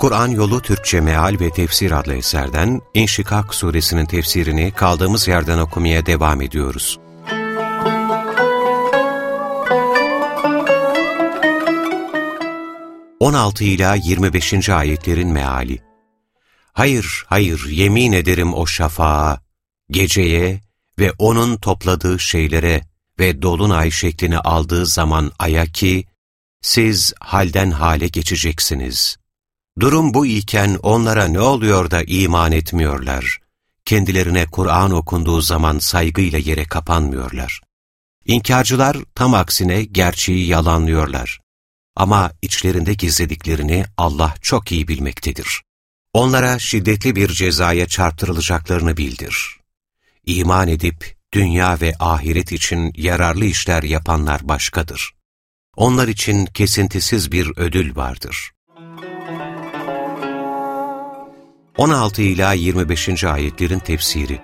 Kur'an Yolu Türkçe Meal ve Tefsir adlı eserden İnşikak suresinin tefsirini kaldığımız yerden okumaya devam ediyoruz. ...16 ila 25. ayetlerin meali. Hayır, hayır, yemin ederim o şafağa, geceye ve onun topladığı şeylere ve dolunay şeklini aldığı zaman aya ki, siz halden hale geçeceksiniz. Durum bu iken onlara ne oluyor da iman etmiyorlar? Kendilerine Kur'an okunduğu zaman saygıyla yere kapanmıyorlar. İnkarcılar tam aksine gerçeği yalanlıyorlar. Ama içlerinde gizlediklerini Allah çok iyi bilmektedir. Onlara şiddetli bir cezaya çarptırılacaklarını bildir. İman edip dünya ve ahiret için yararlı işler yapanlar başkadır. Onlar için kesintisiz bir ödül vardır. 16 ila 25. ayetlerin tefsiri.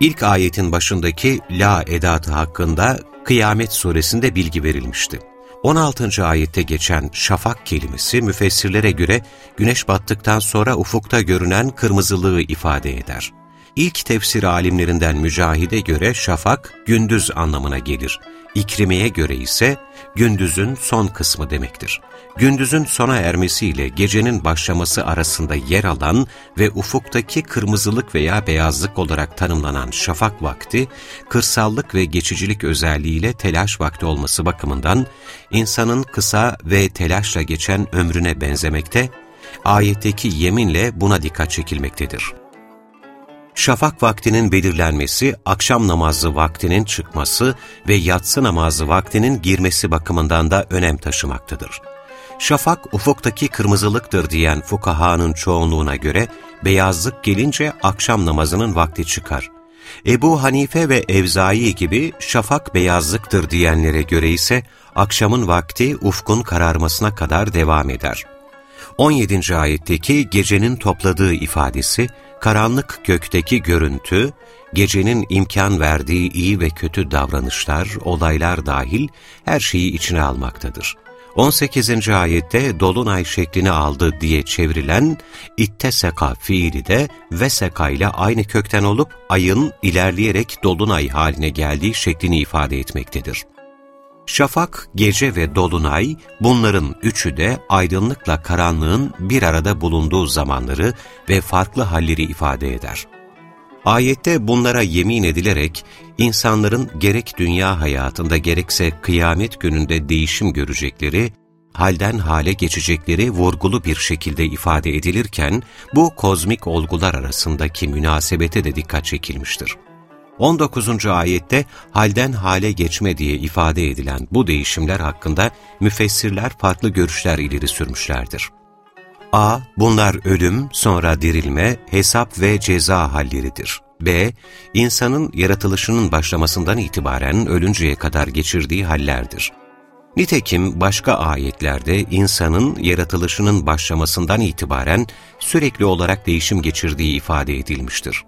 İlk ayetin başındaki la edatı hakkında Kıyamet suresinde bilgi verilmişti. 16. ayette geçen şafak kelimesi müfessirlere göre güneş battıktan sonra ufukta görünen kırmızılığı ifade eder. İlk tefsir alimlerinden Mücahide göre şafak gündüz anlamına gelir. İkrimeye göre ise gündüzün son kısmı demektir. Gündüzün sona ermesiyle gecenin başlaması arasında yer alan ve ufuktaki kırmızılık veya beyazlık olarak tanımlanan şafak vakti, kırsallık ve geçicilik özelliğiyle telaş vakti olması bakımından insanın kısa ve telaşla geçen ömrüne benzemekte, ayetteki yeminle buna dikkat çekilmektedir. Şafak vaktinin belirlenmesi, akşam namazı vaktinin çıkması ve yatsı namazı vaktinin girmesi bakımından da önem taşımaktadır. Şafak ufuktaki kırmızılıktır diyen fukahanın çoğunluğuna göre beyazlık gelince akşam namazının vakti çıkar. Ebu Hanife ve Evzai gibi şafak beyazlıktır diyenlere göre ise akşamın vakti ufkun kararmasına kadar devam eder. 17. ayetteki gecenin topladığı ifadesi, karanlık gökteki görüntü, gecenin imkan verdiği iyi ve kötü davranışlar, olaylar dahil her şeyi içine almaktadır. 18. ayette dolunay şeklini aldı diye çevrilen itteseka fiili de veseka ile aynı kökten olup ayın ilerleyerek dolunay haline geldiği şeklini ifade etmektedir. Şafak, gece ve dolunay bunların üçü de aydınlıkla karanlığın bir arada bulunduğu zamanları ve farklı halleri ifade eder. Ayette bunlara yemin edilerek insanların gerek dünya hayatında gerekse kıyamet gününde değişim görecekleri, halden hale geçecekleri vurgulu bir şekilde ifade edilirken bu kozmik olgular arasındaki münasebete de dikkat çekilmiştir. 19. ayette halden hale geçme diye ifade edilen bu değişimler hakkında müfessirler farklı görüşler ileri sürmüşlerdir. A. Bunlar ölüm, sonra dirilme, hesap ve ceza halleridir. B. İnsanın yaratılışının başlamasından itibaren ölünceye kadar geçirdiği hallerdir. Nitekim başka ayetlerde insanın yaratılışının başlamasından itibaren sürekli olarak değişim geçirdiği ifade edilmiştir.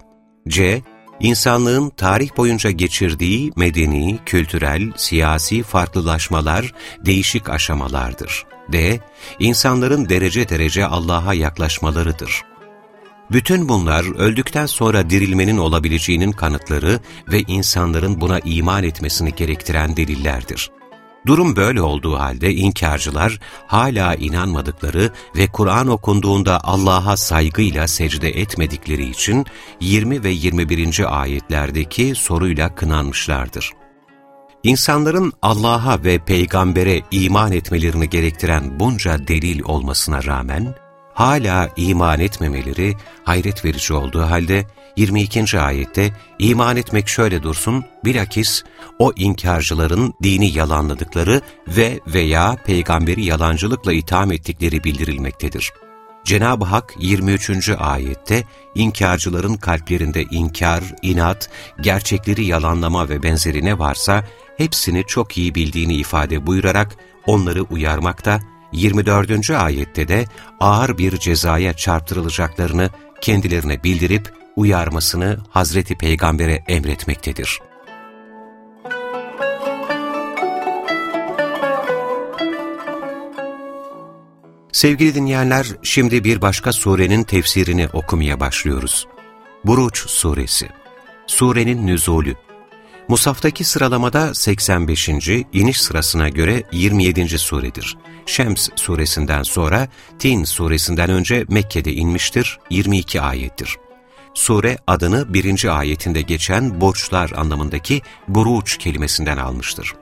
C insanlığın tarih boyunca geçirdiği medeni, kültürel, siyasi farklılaşmalar, değişik aşamalardır. D. İnsanların derece derece Allah'a yaklaşmalarıdır. Bütün bunlar öldükten sonra dirilmenin olabileceğinin kanıtları ve insanların buna iman etmesini gerektiren delillerdir. Durum böyle olduğu halde inkarcılar hala inanmadıkları ve Kur'an okunduğunda Allah'a saygıyla secde etmedikleri için 20 ve 21. ayetlerdeki soruyla kınanmışlardır. İnsanların Allah'a ve peygambere iman etmelerini gerektiren bunca delil olmasına rağmen, hala iman etmemeleri hayret verici olduğu halde 22. ayette iman etmek şöyle dursun, bilakis o inkarcıların dini yalanladıkları ve veya peygamberi yalancılıkla itham ettikleri bildirilmektedir. Cenab-ı Hak 23. ayette inkarcıların kalplerinde inkar, inat, gerçekleri yalanlama ve benzeri ne varsa hepsini çok iyi bildiğini ifade buyurarak onları uyarmakta, 24. ayette de ağır bir cezaya çarptırılacaklarını kendilerine bildirip uyarmasını Hazreti Peygamber'e emretmektedir. Sevgili dinleyenler, şimdi bir başka surenin tefsirini okumaya başlıyoruz. Buruç Suresi Surenin Nüzulü Musaftaki sıralamada 85. iniş sırasına göre 27. suredir. Şems suresinden sonra Tin suresinden önce Mekke'de inmiştir, 22 ayettir. Sure adını birinci ayetinde geçen borçlar anlamındaki buruç kelimesinden almıştır.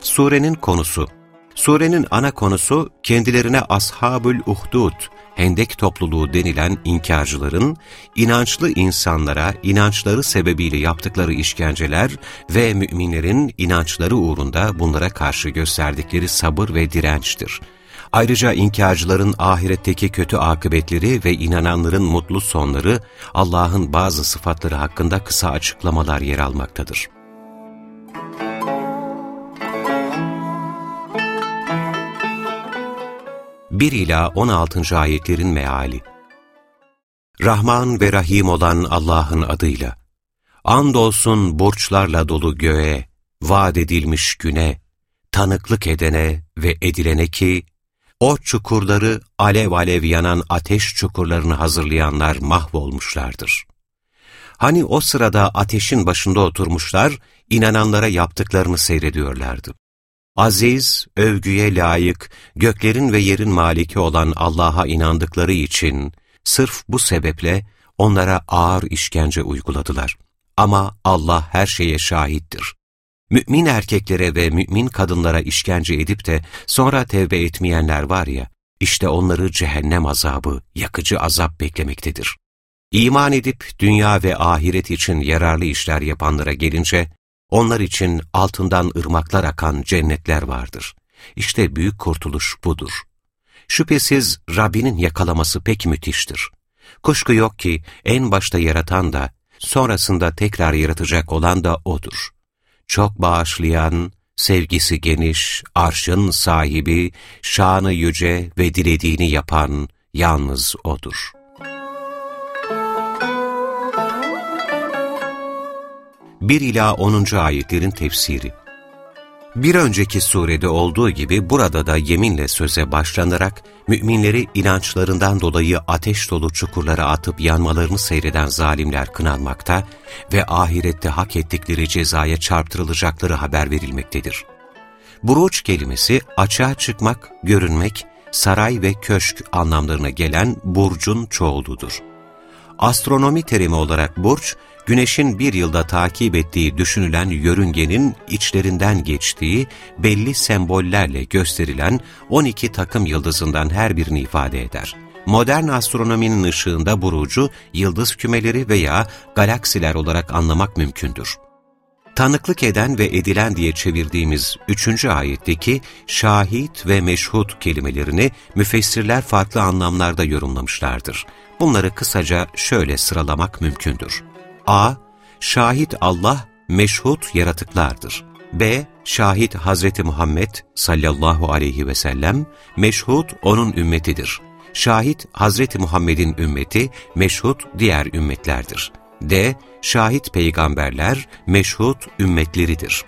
Surenin konusu Surenin ana konusu kendilerine Ashabül Uhdud, hendek topluluğu denilen inkarcıların, inançlı insanlara inançları sebebiyle yaptıkları işkenceler ve müminlerin inançları uğrunda bunlara karşı gösterdikleri sabır ve dirençtir. Ayrıca inkarcıların ahiretteki kötü akıbetleri ve inananların mutlu sonları Allah'ın bazı sıfatları hakkında kısa açıklamalar yer almaktadır. 1 ila 16. ayetlerin meali. Rahman ve Rahim olan Allah'ın adıyla. Andolsun borçlarla dolu göğe, vaat edilmiş güne, tanıklık edene ve edilene ki, o çukurları alev alev yanan ateş çukurlarını hazırlayanlar mahvolmuşlardır. Hani o sırada ateşin başında oturmuşlar, inananlara yaptıklarını seyrediyorlardı. Aziz, övgüye layık, göklerin ve yerin maliki olan Allah'a inandıkları için, sırf bu sebeple onlara ağır işkence uyguladılar. Ama Allah her şeye şahittir. Mümin erkeklere ve mümin kadınlara işkence edip de sonra tevbe etmeyenler var ya, işte onları cehennem azabı, yakıcı azap beklemektedir. İman edip dünya ve ahiret için yararlı işler yapanlara gelince, onlar için altından ırmaklar akan cennetler vardır. İşte büyük kurtuluş budur. Şüphesiz Rabbinin yakalaması pek müthiştir. Kuşku yok ki en başta yaratan da, sonrasında tekrar yaratacak olan da O'dur. Çok bağışlayan, sevgisi geniş, arşın sahibi, şanı yüce ve dilediğini yapan yalnız O'dur.'' 1 ila 10. ayetlerin tefsiri. Bir önceki surede olduğu gibi burada da yeminle söze başlanarak müminleri inançlarından dolayı ateş dolu çukurlara atıp yanmalarını seyreden zalimler kınanmakta ve ahirette hak ettikleri cezaya çarptırılacakları haber verilmektedir. Buruç kelimesi açığa çıkmak, görünmek, saray ve köşk anlamlarına gelen burcun çoğuludur. Astronomi terimi olarak burç, Güneşin bir yılda takip ettiği düşünülen yörüngenin içlerinden geçtiği belli sembollerle gösterilen 12 takım yıldızından her birini ifade eder. Modern astronominin ışığında burucu, yıldız kümeleri veya galaksiler olarak anlamak mümkündür. Tanıklık eden ve edilen diye çevirdiğimiz 3. ayetteki şahit ve meşhut kelimelerini müfessirler farklı anlamlarda yorumlamışlardır. Bunları kısaca şöyle sıralamak mümkündür. A. Şahit Allah, meşhut yaratıklardır. B. Şahit Hazreti Muhammed sallallahu aleyhi ve sellem, meşhut onun ümmetidir. Şahit Hazreti Muhammed'in ümmeti, meşhut diğer ümmetlerdir. D. Şahit peygamberler, meşhut ümmetleridir.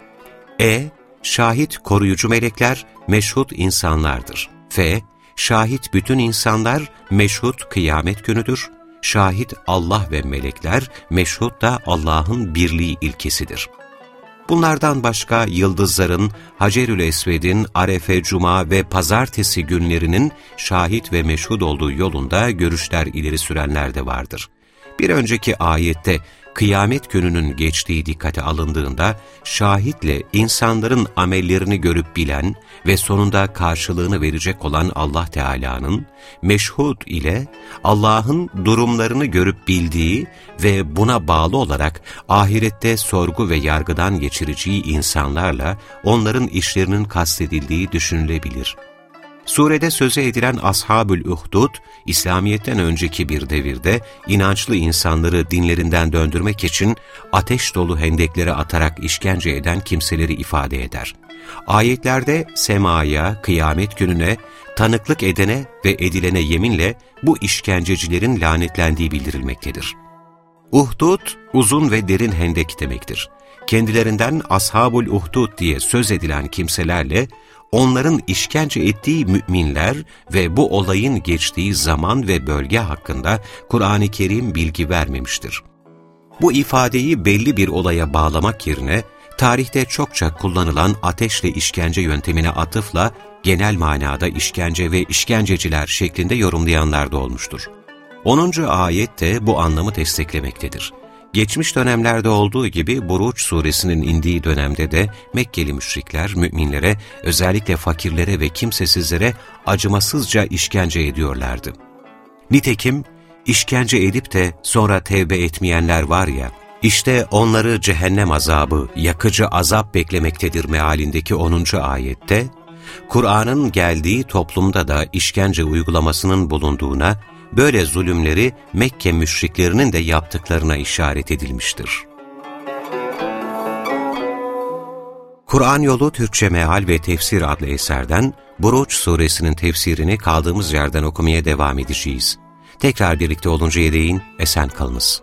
E. Şahit koruyucu melekler, meşhut insanlardır. F. Şahit bütün insanlar, meşhut kıyamet günüdür şahit Allah ve melekler, meşhut da Allah'ın birliği ilkesidir. Bunlardan başka yıldızların, Hacerül Esved'in, Arefe, Cuma ve Pazartesi günlerinin şahit ve meşhud olduğu yolunda görüşler ileri sürenler de vardır. Bir önceki ayette kıyamet gününün geçtiği dikkate alındığında şahitle insanların amellerini görüp bilen ve sonunda karşılığını verecek olan Allah Teala'nın meşhud ile Allah'ın durumlarını görüp bildiği ve buna bağlı olarak ahirette sorgu ve yargıdan geçireceği insanlarla onların işlerinin kastedildiği düşünülebilir. Surede söze edilen Ashabül Uhdud, İslamiyet'ten önceki bir devirde inançlı insanları dinlerinden döndürmek için ateş dolu hendeklere atarak işkence eden kimseleri ifade eder. Ayetlerde semaya, kıyamet gününe, tanıklık edene ve edilene yeminle bu işkencecilerin lanetlendiği bildirilmektedir. Uhdud, uzun ve derin hendek demektir. Kendilerinden Ashabul Uhdud diye söz edilen kimselerle onların işkence ettiği müminler ve bu olayın geçtiği zaman ve bölge hakkında Kur'an-ı Kerim bilgi vermemiştir. Bu ifadeyi belli bir olaya bağlamak yerine, tarihte çokça kullanılan ateşle işkence yöntemine atıfla genel manada işkence ve işkenceciler şeklinde yorumlayanlar da olmuştur. 10. ayet de bu anlamı desteklemektedir. Geçmiş dönemlerde olduğu gibi Buruç suresinin indiği dönemde de Mekkeli müşrikler müminlere, özellikle fakirlere ve kimsesizlere acımasızca işkence ediyorlardı. Nitekim işkence edip de sonra tevbe etmeyenler var ya, işte onları cehennem azabı, yakıcı azap beklemektedir mealindeki 10. ayette, Kur'an'ın geldiği toplumda da işkence uygulamasının bulunduğuna, böyle zulümleri Mekke müşriklerinin de yaptıklarına işaret edilmiştir. Kur'an Yolu Türkçe Meal ve Tefsir adlı eserden Buruç suresinin tefsirini kaldığımız yerden okumaya devam edeceğiz. Tekrar birlikte oluncaya değin esen kalınız.